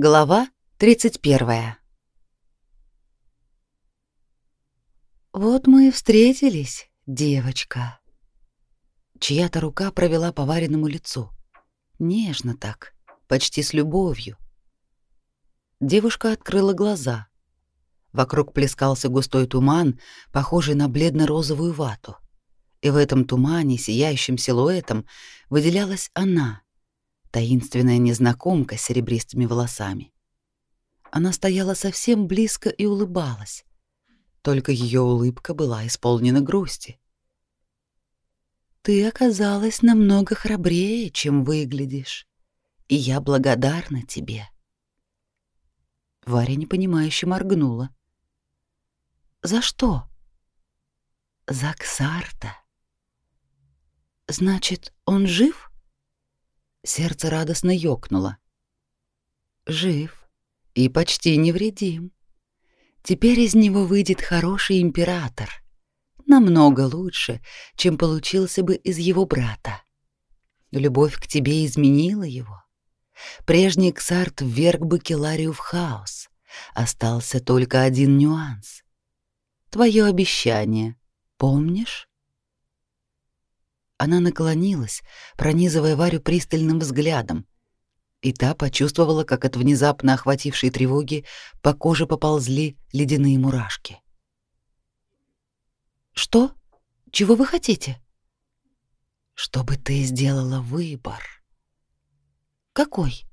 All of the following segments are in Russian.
Глава 31. Вот мы и встретились, девочка. Чья-то рука провела по вареному лицу. Нежно так, почти с любовью. Девушка открыла глаза. Вокруг плескался густой туман, похожий на бледно-розовую вату. И в этом тумане, сияющим силуэтом, выделялась она — таинственная незнакомка с серебристыми волосами. Она стояла совсем близко и улыбалась. Только ее улыбка была исполнена грусти. Ты оказалась намного храбрее, чем выглядишь, и я благодарна тебе. Варя непонимающе моргнула. За что? За Ксарта. Значит, он жив? Сердце радостно ёкнуло. Жив и почти невредим. Теперь из него выйдет хороший император. Намного лучше, чем получился бы из его брата. Любовь к тебе изменила его. Прежний Ксарт вверг бы Келарию в хаос. Остался только один нюанс. Твое обещание, помнишь? Она наклонилась, пронизывая Варю пристальным взглядом, и та почувствовала, как от внезапно охватившей тревоги по коже поползли ледяные мурашки. «Что? Чего вы хотите?» «Чтобы ты сделала выбор». «Какой?»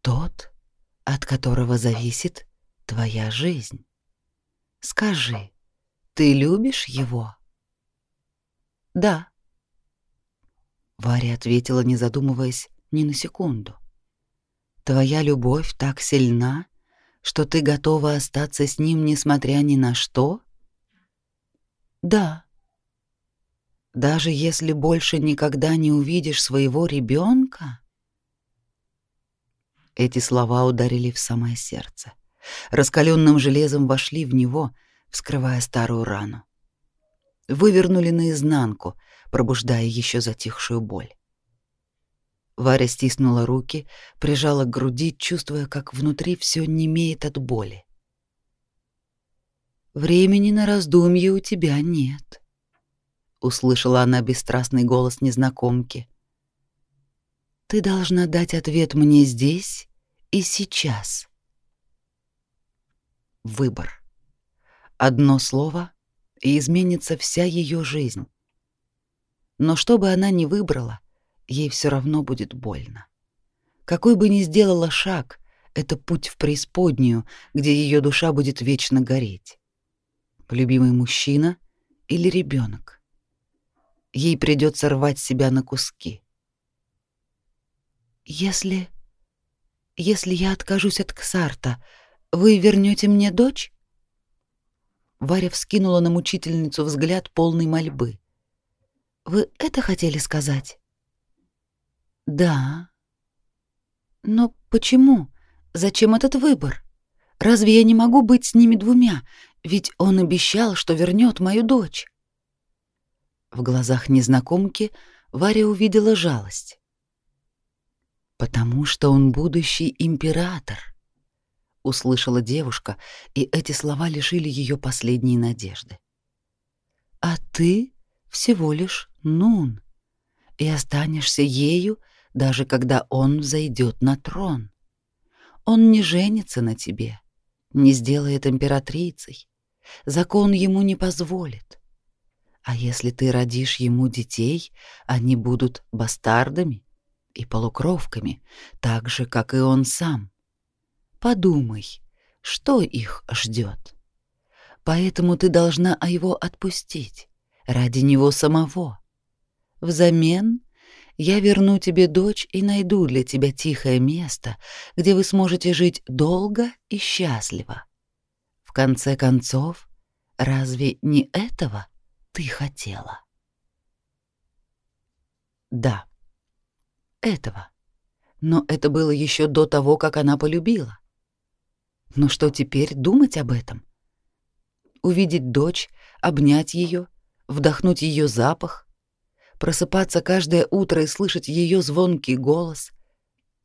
«Тот, от которого зависит твоя жизнь. Скажи, ты любишь его?» «Да». Варя ответила, не задумываясь ни на секунду. Твоя любовь так сильна, что ты готова остаться с ним, несмотря ни на что? Да. Даже если больше никогда не увидишь своего ребенка? Эти слова ударили в самое сердце. Раскаленным железом вошли в него, вскрывая старую рану. Вывернули наизнанку, пробуждая еще затихшую боль. Варя стиснула руки, прижала к груди, чувствуя, как внутри все немеет от боли. Времени на раздумье у тебя нет, услышала она бесстрастный голос незнакомки. Ты должна дать ответ мне здесь и сейчас. Выбор. Одно слово, и изменится вся ее жизнь. Но что бы она ни выбрала, ей все равно будет больно. Какой бы ни сделала шаг, это путь в преисподнюю, где ее душа будет вечно гореть. Любимый мужчина или ребенок. Ей придется рвать себя на куски. Если если я откажусь от Ксарта, вы вернете мне дочь? Варя вскинула на мучительницу взгляд полный мольбы. Вы это хотели сказать? Да. Но почему? Зачем этот выбор? Разве я не могу быть с ними двумя? Ведь он обещал, что вернет мою дочь. В глазах незнакомки Варя увидела жалость. Потому что он будущий император, услышала девушка, и эти слова лишили ее последней надежды. А ты всего лишь Нун, и останешься ею, даже когда он взойдет на трон. Он не женится на тебе, не сделает императрицей. Закон ему не позволит. А если ты родишь ему детей, они будут бастардами и полукровками, так же, как и он сам. Подумай, что их ждет. Поэтому ты должна его отпустить ради него самого. Взамен я верну тебе дочь и найду для тебя тихое место, где вы сможете жить долго и счастливо. В конце концов, разве не этого ты хотела? Да, этого. Но это было еще до того, как она полюбила. Но что теперь думать об этом? Увидеть дочь, обнять ее, вдохнуть ее запах, просыпаться каждое утро и слышать ее звонкий голос,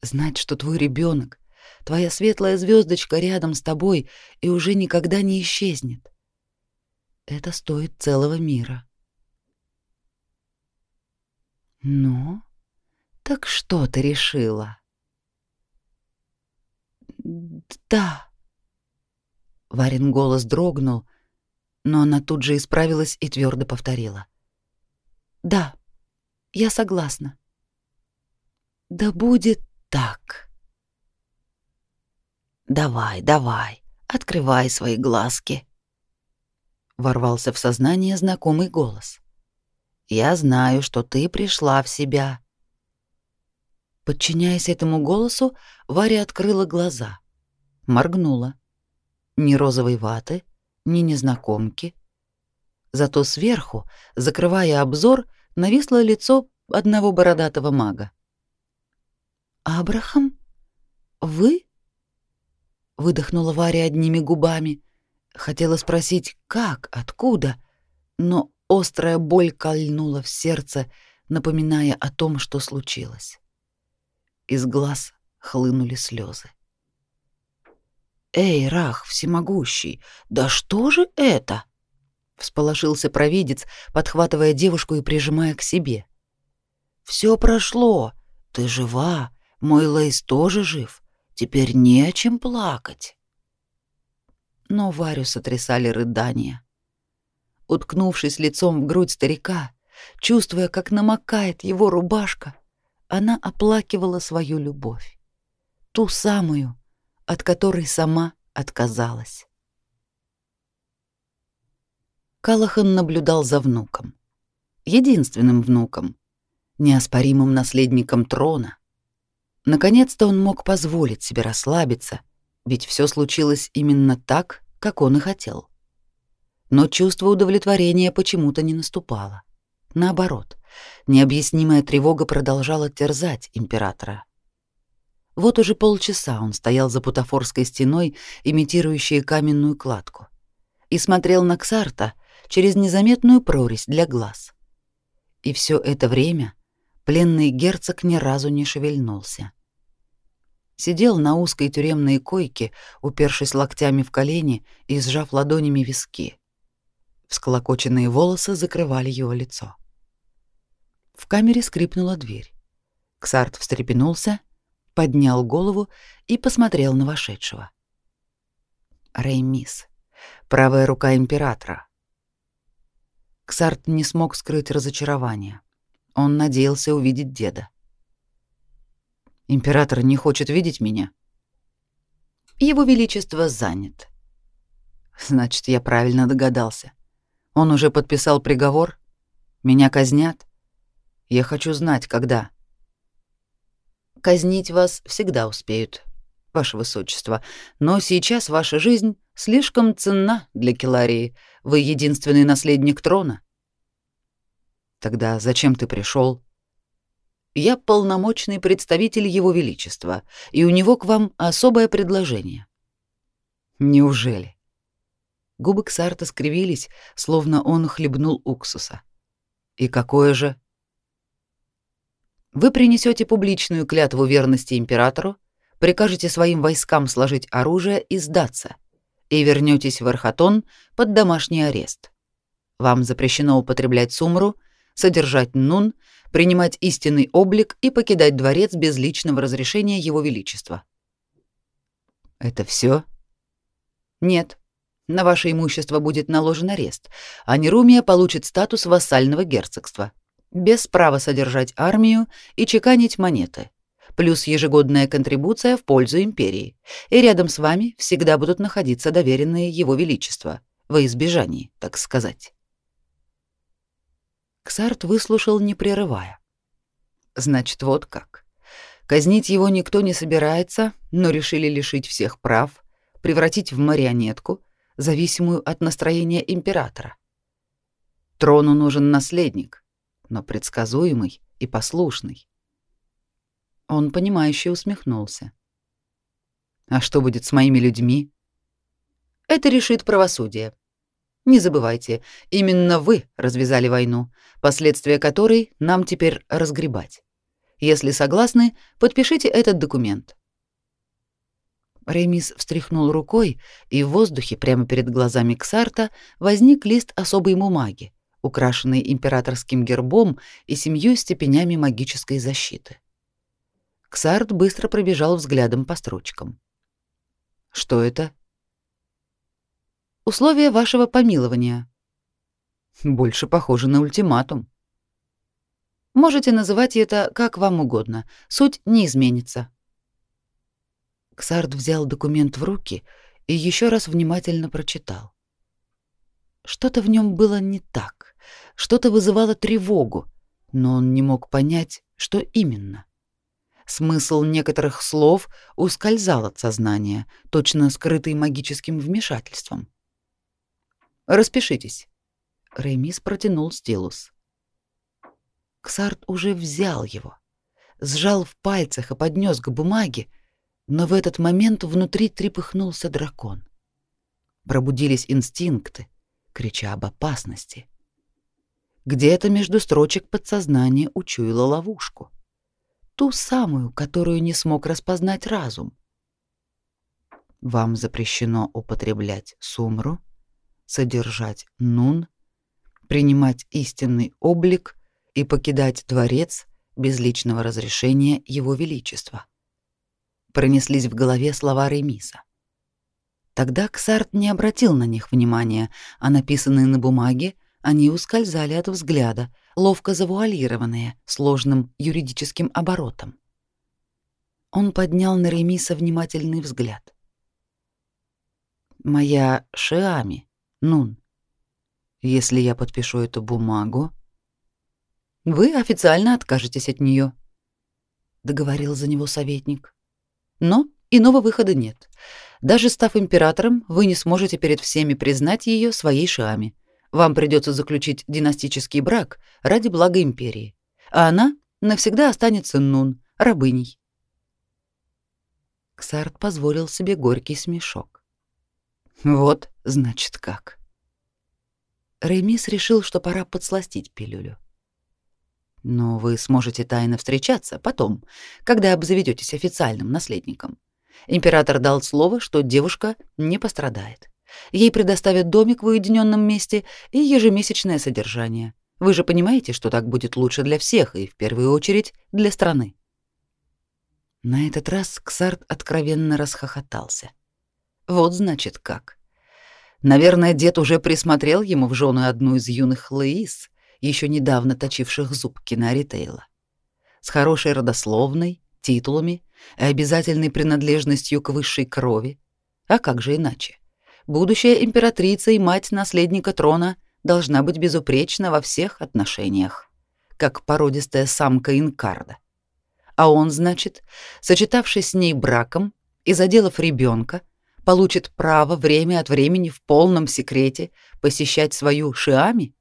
знать, что твой ребенок Твоя светлая звездочка рядом с тобой и уже никогда не исчезнет. Это стоит целого мира. Ну, так что ты решила? Да. Варин голос дрогнул, но она тут же исправилась и твердо повторила. Да, я согласна. Да будет так. Давай, давай, открывай свои глазки. Ворвался в сознание знакомый голос. Я знаю, что ты пришла в себя. Подчиняясь этому голосу, Варя открыла глаза, моргнула. Ни розовой ваты, ни незнакомки. Зато сверху, закрывая обзор, нависло лицо одного бородатого мага. «Абрахам? Вы?» — выдохнула Варя одними губами. Хотела спросить, как, откуда, но острая боль кольнула в сердце, напоминая о том, что случилось. Из глаз хлынули слезы. «Эй, Рах, всемогущий, да что же это?» Всполошился провидец, подхватывая девушку и прижимая к себе. «Все прошло, ты жива, мой Лейс тоже жив, теперь не о чем плакать». Но Варю сотрясали рыдания. Уткнувшись лицом в грудь старика, чувствуя, как намокает его рубашка, она оплакивала свою любовь. Ту самую, от которой сама отказалась. Калахан наблюдал за внуком. Единственным внуком, неоспоримым наследником трона. Наконец-то он мог позволить себе расслабиться, ведь все случилось именно так, как он и хотел. Но чувство удовлетворения почему-то не наступало. Наоборот, необъяснимая тревога продолжала терзать императора. Вот уже полчаса он стоял за бутафорской стеной, имитирующей каменную кладку, и смотрел на Ксарта через незаметную прорезь для глаз. И все это время пленный герцог ни разу не шевельнулся. Сидел на узкой тюремной койке, упершись локтями в колени и сжав ладонями виски. Всклокоченные волосы закрывали его лицо. В камере скрипнула дверь. Ксарт встрепенулся поднял голову и посмотрел на вошедшего. Реймис, правая рука императора. Ксарт не смог скрыть разочарование. Он надеялся увидеть деда. Император не хочет видеть меня. Его величество занят. Значит, я правильно догадался. Он уже подписал приговор? Меня казнят? Я хочу знать, когда. Казнить вас всегда успеют, ваше высочество, но сейчас ваша жизнь слишком ценна для Келарии. Вы единственный наследник трона. Тогда зачем ты пришел? Я полномочный представитель его величества, и у него к вам особое предложение. Неужели? Губы Ксарта скривились, словно он хлебнул уксуса. И какое же? Вы принесете публичную клятву верности императору, прикажете своим войскам сложить оружие и сдаться, и вернетесь в Архатон под домашний арест. Вам запрещено употреблять сумру, содержать нун, принимать истинный облик и покидать дворец без личного разрешения его величества. Это все? Нет. На ваше имущество будет наложен арест, а Нерумия получит статус вассального герцогства без права содержать армию и чеканить монеты, плюс ежегодная контрибуция в пользу империи, и рядом с вами всегда будут находиться доверенные его величества, во избежании, так сказать. Ксарт выслушал, не прерывая. Значит, вот как. Казнить его никто не собирается, но решили лишить всех прав, превратить в марионетку, зависимую от настроения императора. Трону нужен наследник, но предсказуемый и послушный. Он понимающе усмехнулся. А что будет с моими людьми? Это решит правосудие. Не забывайте, именно вы развязали войну, последствия которой нам теперь разгребать. Если согласны, подпишите этот документ. Ремис встряхнул рукой, и в воздухе прямо перед глазами Ксарта возник лист особой бумаги, украшенный императорским гербом и семью степенями магической защиты. Ксарт быстро пробежал взглядом по строчкам. Что это? Условия вашего помилования. Больше похоже на ультиматум. Можете называть это как вам угодно. Суть не изменится. Ксарт взял документ в руки и еще раз внимательно прочитал. Что-то в нем было не так, что-то вызывало тревогу, но он не мог понять, что именно. Смысл некоторых слов ускользал от сознания, точно скрытый магическим вмешательством. «Распишитесь». Ремис протянул стилус. Ксарт уже взял его, сжал в пальцах и поднес к бумаге, но в этот момент внутри трепыхнулся дракон. Пробудились инстинкты, крича об опасности. Где-то между строчек подсознание учуяло ловушку. Ту самую, которую не смог распознать разум. Вам запрещено употреблять сумру, содержать нун, принимать истинный облик и покидать дворец без личного разрешения его величества пронеслись в голове слова Ремиса. Тогда Ксарт не обратил на них внимания, а написанные на бумаге они ускользали от взгляда, ловко завуалированные сложным юридическим оборотом. Он поднял на Ремиса внимательный взгляд. «Моя Шиами, Нун, если я подпишу эту бумагу...» «Вы официально откажетесь от нее», — договорил за него советник. Но иного выхода нет. Даже став императором, вы не сможете перед всеми признать ее своей Шиами. Вам придется заключить династический брак ради блага империи. А она навсегда останется Нун, рабыней. Ксарт позволил себе горький смешок. Вот, значит, как. Ремис решил, что пора подсластить пилюлю. Но вы сможете тайно встречаться потом, когда обзаведетесь официальным наследником. Император дал слово, что девушка не пострадает. Ей предоставят домик в уединенном месте и ежемесячное содержание. Вы же понимаете, что так будет лучше для всех и в первую очередь для страны. На этот раз Ксарт откровенно расхохотался. Вот значит как. Наверное, дед уже присмотрел ему в жены одну из юных Луис, еще недавно точивших зубки на Ритейла. С хорошей родословной, титулами обязательной принадлежностью к высшей крови. А как же иначе? Будущая императрица и мать наследника трона должна быть безупречна во всех отношениях, как породистая самка инкарда. А он, значит, сочетавшись с ней браком и заделав ребенка, получит право время от времени в полном секрете посещать свою Шиами?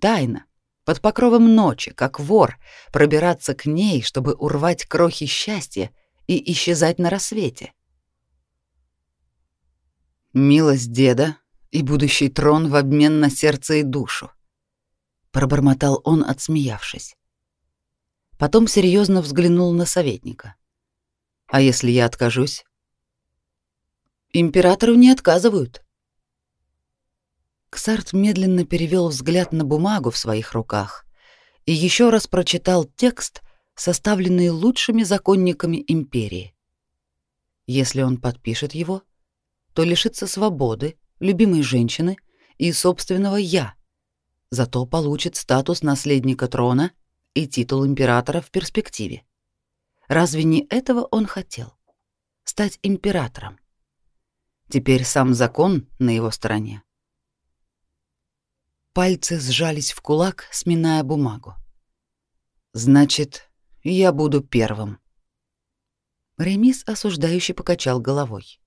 Тайно, под покровом ночи, как вор, пробираться к ней, чтобы урвать крохи счастья и исчезать на рассвете. Милость деда и будущий трон в обмен на сердце и душу, пробормотал он, отсмеявшись. Потом серьезно взглянул на советника. А если я откажусь? Императору не отказывают, Ксарт медленно перевел взгляд на бумагу в своих руках и еще раз прочитал текст, составленный лучшими законниками империи. Если он подпишет его, то лишится свободы, любимой женщины и собственного «я», зато получит статус наследника трона и титул императора в перспективе. Разве не этого он хотел? Стать императором. Теперь сам закон на его стороне. Пальцы сжались в кулак, сминая бумагу. Значит, я буду первым. Ремис осуждающе покачал головой.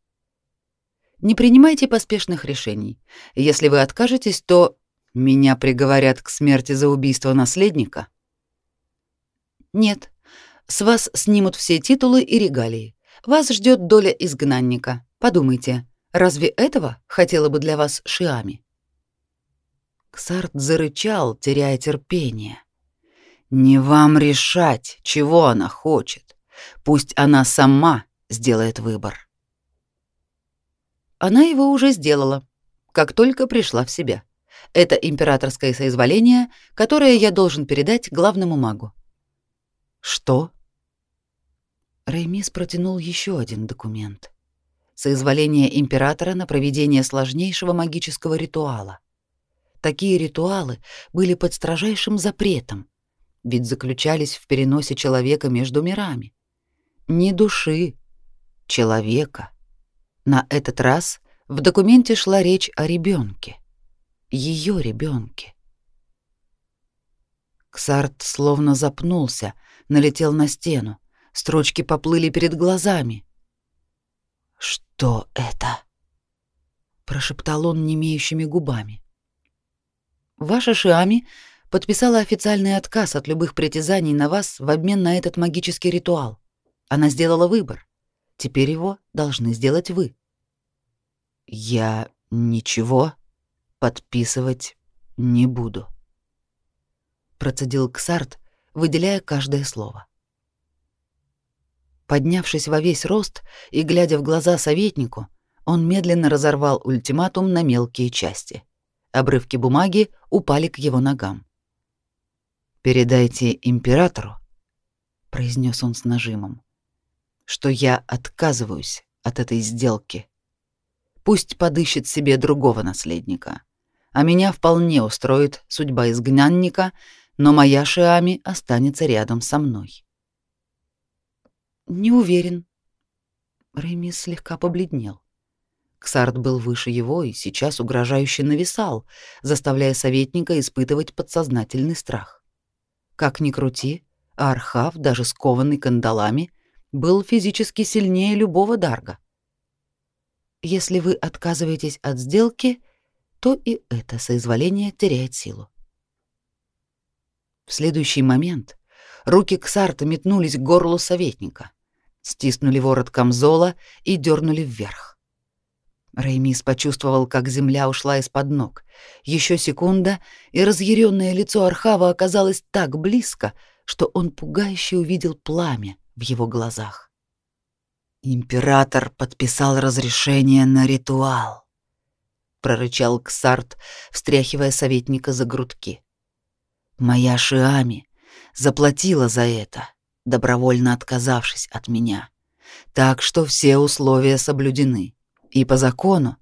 Не принимайте поспешных решений. Если вы откажетесь, то меня приговорят к смерти за убийство наследника. Нет. С вас снимут все титулы и регалии. Вас ждет доля изгнанника. Подумайте, разве этого хотела бы для вас Шиами? Ксарт зарычал, теряя терпение. «Не вам решать, чего она хочет. Пусть она сама сделает выбор». она его уже сделала, как только пришла в себя. Это императорское соизволение, которое я должен передать главному магу. Что? Реймис протянул еще один документ. Соизволение императора на проведение сложнейшего магического ритуала. Такие ритуалы были под строжайшим запретом, ведь заключались в переносе человека между мирами. Не души, человека. На этот раз в документе шла речь о ребенке, ее ребенке. Ксарт словно запнулся, налетел на стену. Строчки поплыли перед глазами. «Что это?» — прошептал он немеющими губами. «Ваша Шиами подписала официальный отказ от любых притязаний на вас в обмен на этот магический ритуал. Она сделала выбор. Теперь его должны сделать вы». «Я ничего подписывать не буду», — процедил Ксарт, выделяя каждое слово. Поднявшись во весь рост и глядя в глаза советнику, он медленно разорвал ультиматум на мелкие части. Обрывки бумаги упали к его ногам. «Передайте императору», — произнес он с нажимом, — «что я отказываюсь от этой сделки. Пусть подыщет себе другого наследника, а меня вполне устроит судьба изгнанника, но моя Шиами останется рядом со мной». Не уверен. Ремис слегка побледнел. Ксарт был выше его и сейчас угрожающе нависал, заставляя советника испытывать подсознательный страх. Как ни крути, Архав, даже скованный кандалами, был физически сильнее любого дарга. Если вы отказываетесь от сделки, то и это соизволение теряет силу. В следующий момент руки Ксарта метнулись к горлу советника стиснули ворот камзола и дернули вверх. Реймис почувствовал, как земля ушла из-под ног. Еще секунда, и разъяренное лицо Архава оказалось так близко, что он пугающе увидел пламя в его глазах. Император подписал разрешение на ритуал, прорычал Ксарт, встряхивая советника за грудки. Моя Шиами заплатила за это добровольно отказавшись от меня. Так что все условия соблюдены. И по закону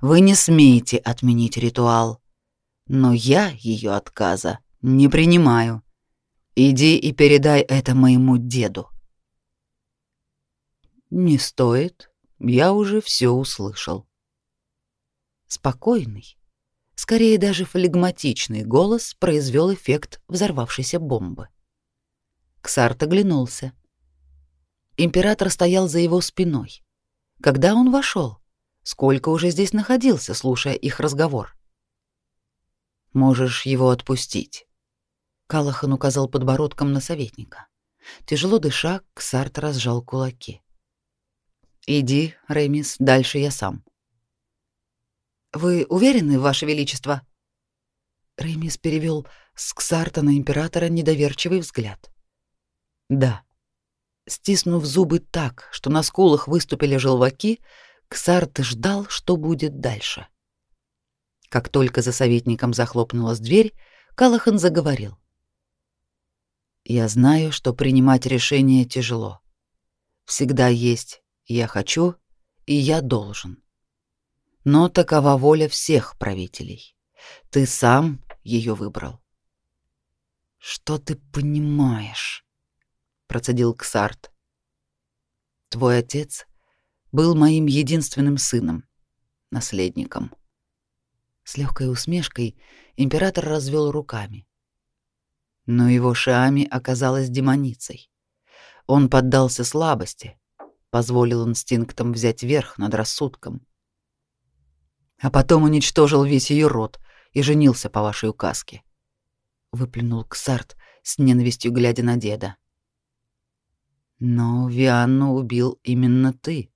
вы не смеете отменить ритуал. Но я ее отказа не принимаю. Иди и передай это моему деду. Не стоит, я уже все услышал. Спокойный, скорее даже флегматичный голос произвел эффект взорвавшейся бомбы. Ксарт оглянулся. Император стоял за его спиной. Когда он вошел? Сколько уже здесь находился, слушая их разговор? Можешь его отпустить. Калахан указал подбородком на советника. Тяжело дыша, Ксарт разжал кулаки. Иди, Ремис, дальше я сам. Вы уверены, ваше величество? Ремис перевел с Ксарта на императора недоверчивый взгляд. Да. Стиснув зубы так, что на скулах выступили желваки, Ксарт ждал, что будет дальше. Как только за советником захлопнулась дверь, Калахан заговорил. «Я знаю, что принимать решение тяжело. Всегда есть «я хочу» и «я должен». Но такова воля всех правителей. Ты сам ее выбрал. Что ты понимаешь? процедил Ксарт. Твой отец был моим единственным сыном, наследником. С легкой усмешкой император развел руками. Но его Шиами оказалась демоницей. Он поддался слабости, позволил инстинктам взять верх над рассудком. А потом уничтожил весь ее род и женился по вашей указке. Выплюнул Ксарт с ненавистью глядя на деда. Но Вианну убил именно ты.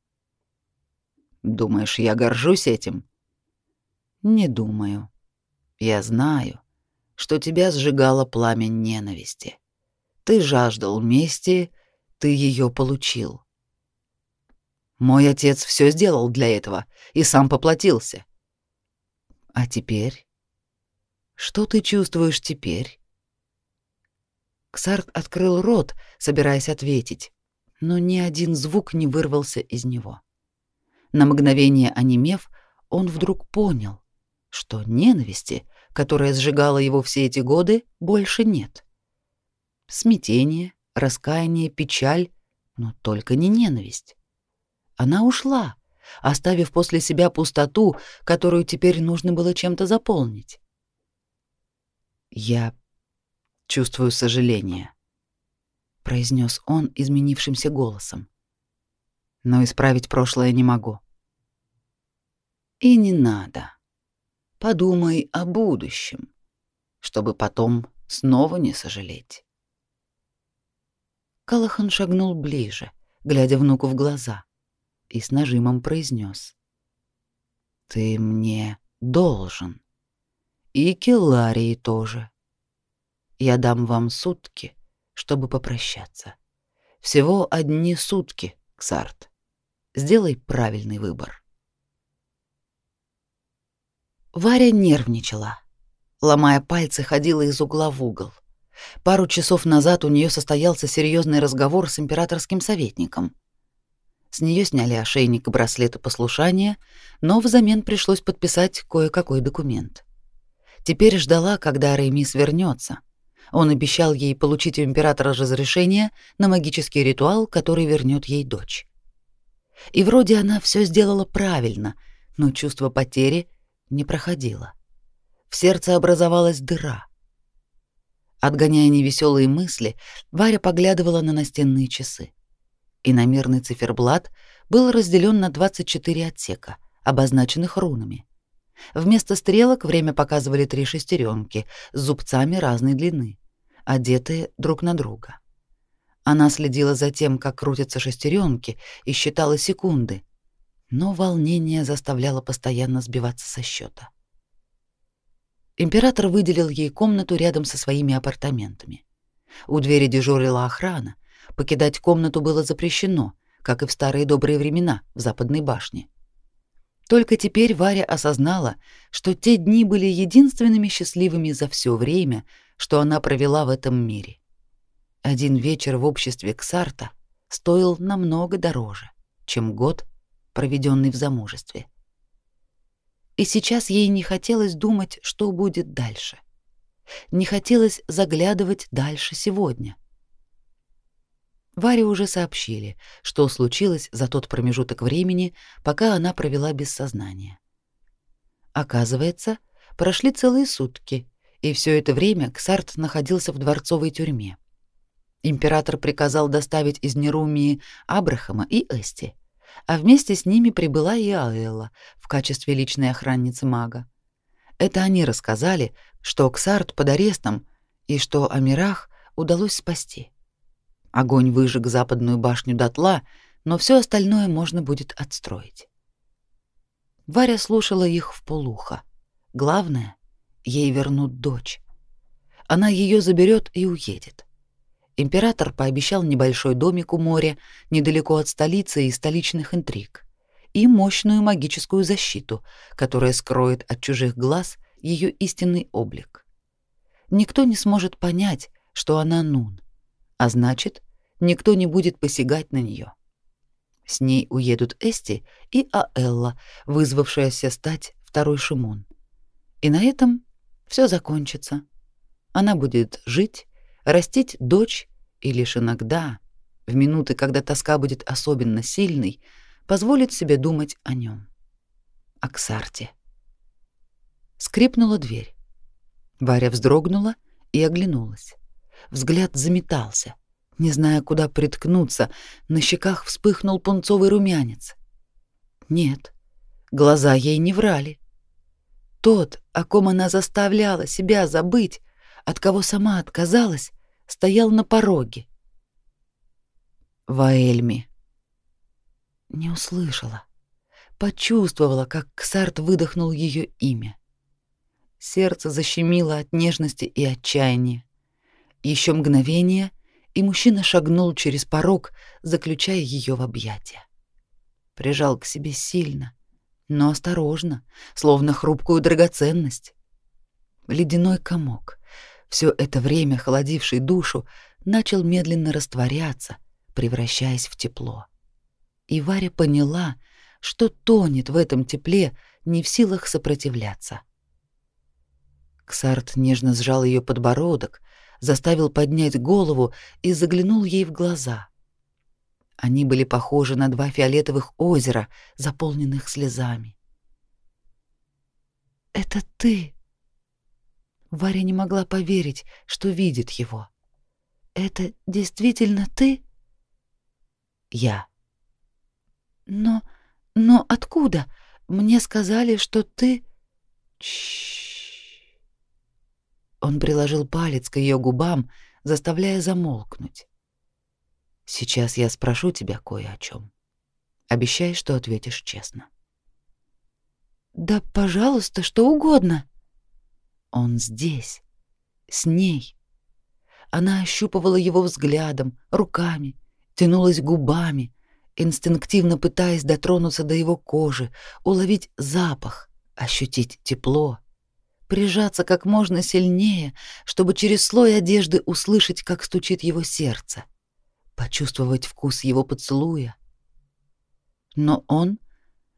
Думаешь, я горжусь этим? Не думаю. Я знаю, что тебя сжигало пламя ненависти. Ты жаждал мести, ты ее получил. Мой отец все сделал для этого и сам поплатился. А теперь? Что ты чувствуешь теперь? Ксарт открыл рот, собираясь ответить, но ни один звук не вырвался из него. На мгновение онемев, он вдруг понял, что ненависти, которая сжигала его все эти годы, больше нет. Смятение, раскаяние, печаль, но только не ненависть. Она ушла, оставив после себя пустоту, которую теперь нужно было чем-то заполнить. Я чувствую сожаление, произнес он изменившимся голосом. Но исправить прошлое не могу. И не надо. Подумай о будущем, чтобы потом снова не сожалеть. Калахан шагнул ближе, глядя внуку в глаза, и с нажимом произнес: "Ты мне должен, и Келарии тоже. Я дам вам сутки, чтобы попрощаться. Всего одни сутки, Ксарт. Сделай правильный выбор". Варя нервничала. Ломая пальцы, ходила из угла в угол. Пару часов назад у нее состоялся серьезный разговор с императорским советником. С нее сняли ошейник и браслеты послушания, но взамен пришлось подписать кое-какой документ. Теперь ждала, когда Реймис вернется. Он обещал ей получить у императора разрешение на магический ритуал, который вернет ей дочь. И вроде она все сделала правильно, но чувство потери не проходило. В сердце образовалась дыра. Отгоняя невеселые мысли, Варя поглядывала на настенные часы. Иномерный циферблат был разделен на 24 отсека, обозначенных рунами. Вместо стрелок время показывали три шестеренки с зубцами разной длины, одетые друг на друга. Она следила за тем, как крутятся шестеренки, и считала секунды, но волнение заставляло постоянно сбиваться со счета. Император выделил ей комнату рядом со своими апартаментами. У двери дежурила охрана, покидать комнату было запрещено, как и в старые добрые времена в Западной башне. Только теперь Варя осознала, что те дни были единственными счастливыми за все время, что она провела в этом мире. Один вечер в обществе Ксарта стоил намного дороже, чем год проведенный в замужестве. И сейчас ей не хотелось думать, что будет дальше. Не хотелось заглядывать дальше сегодня. Варе уже сообщили, что случилось за тот промежуток времени, пока она провела без сознания. Оказывается, прошли целые сутки, и все это время Ксарт находился в дворцовой тюрьме. Император приказал доставить из Нерумии Абрахама и Эсти, а вместе с ними прибыла и Аэлла в качестве личной охранницы мага. Это они рассказали, что Ксарт под арестом и что Амирах удалось спасти. Огонь выжег западную башню дотла, но все остальное можно будет отстроить. Варя слушала их в полухо. Главное, ей вернут дочь. Она ее заберет и уедет. Император пообещал небольшой домик у моря, недалеко от столицы и столичных интриг, и мощную магическую защиту, которая скроет от чужих глаз ее истинный облик. Никто не сможет понять, что она Нун, а значит, никто не будет посягать на нее. С ней уедут Эсти и Аэлла, вызвавшаяся стать второй Шимон. И на этом все закончится. Она будет жить, растить дочь и лишь иногда, в минуты, когда тоска будет особенно сильной, позволит себе думать о нем. О Ксарте. Скрипнула дверь. Варя вздрогнула и оглянулась. Взгляд заметался. Не зная, куда приткнуться, на щеках вспыхнул пунцовый румянец. Нет, глаза ей не врали. Тот, о ком она заставляла себя забыть, от кого сама отказалась, стоял на пороге. Ваэльми. Не услышала. Почувствовала, как Ксарт выдохнул ее имя. Сердце защемило от нежности и отчаяния. Еще мгновение, и мужчина шагнул через порог, заключая ее в объятия. прижал к себе сильно, но осторожно, словно хрупкую драгоценность. Ледяной комок, все это время холодивший душу, начал медленно растворяться, превращаясь в тепло. И Варя поняла, что тонет в этом тепле, не в силах сопротивляться. Ксарт нежно сжал ее подбородок, заставил поднять голову и заглянул ей в глаза. Они были похожи на два фиолетовых озера, заполненных слезами. «Это ты!» Варя не могла поверить, что видит его. «Это действительно ты?» «Я». «Но... но откуда? Мне сказали, что ты...» Чш. Он приложил палец к ее губам, заставляя замолкнуть. Сейчас я спрошу тебя кое о чем. Обещай, что ответишь честно. Да, пожалуйста, что угодно. Он здесь, с ней. Она ощупывала его взглядом, руками, тянулась губами, инстинктивно пытаясь дотронуться до его кожи, уловить запах, ощутить тепло, прижаться как можно сильнее, чтобы через слой одежды услышать, как стучит его сердце почувствовать вкус его поцелуя. Но он,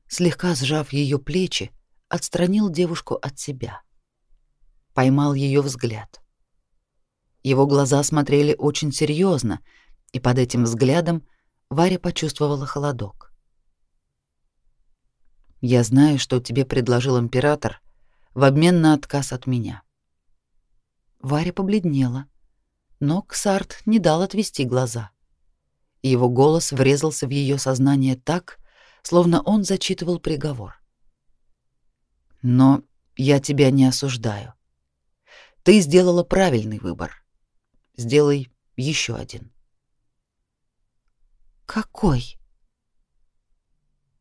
слегка сжав ее плечи, отстранил девушку от себя. Поймал ее взгляд. Его глаза смотрели очень серьезно, и под этим взглядом Варя почувствовала холодок. «Я знаю, что тебе предложил император в обмен на отказ от меня». Варя побледнела, но Ксарт не дал отвести глаза его голос врезался в ее сознание так, словно он зачитывал приговор. Но я тебя не осуждаю. Ты сделала правильный выбор. Сделай еще один. Какой?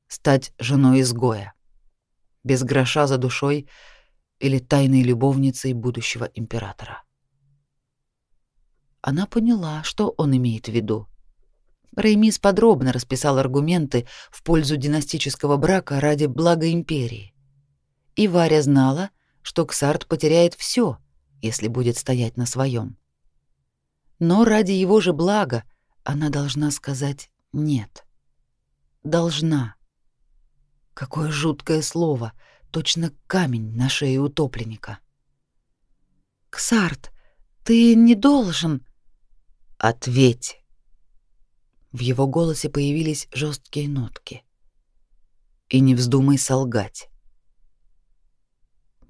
Стать женой изгоя. Без гроша за душой или тайной любовницей будущего императора. Она поняла, что он имеет в виду. Реймис подробно расписал аргументы в пользу династического брака ради блага империи. И Варя знала, что Ксарт потеряет все, если будет стоять на своем. Но ради его же блага она должна сказать «нет». Должна. Какое жуткое слово, точно камень на шее утопленника. «Ксарт, ты не должен...» «Ответь!» В его голосе появились жесткие нотки. И не вздумай солгать.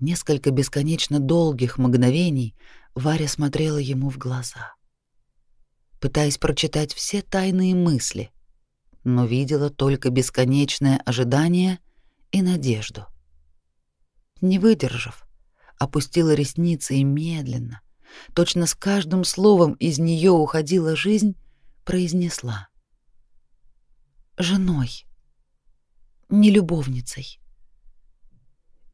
Несколько бесконечно долгих мгновений Варя смотрела ему в глаза, пытаясь прочитать все тайные мысли, но видела только бесконечное ожидание и надежду. Не выдержав, опустила ресницы и медленно, точно с каждым словом из нее уходила жизнь, произнесла: женой, не любовницей.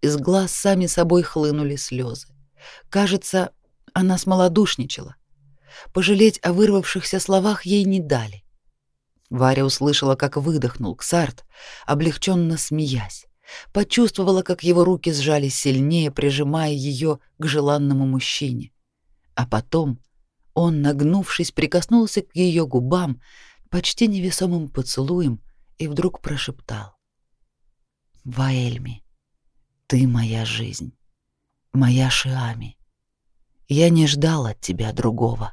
Из глаз сами собой хлынули слезы. Кажется, она смолодушничала. Пожалеть о вырвавшихся словах ей не дали. Варя услышала, как выдохнул Ксарт, облегченно смеясь. Почувствовала, как его руки сжались сильнее, прижимая ее к желанному мужчине. А потом он, нагнувшись, прикоснулся к ее губам, почти невесомым поцелуем и вдруг прошептал. «Ваэльми, ты моя жизнь, моя Шиами. Я не ждал от тебя другого».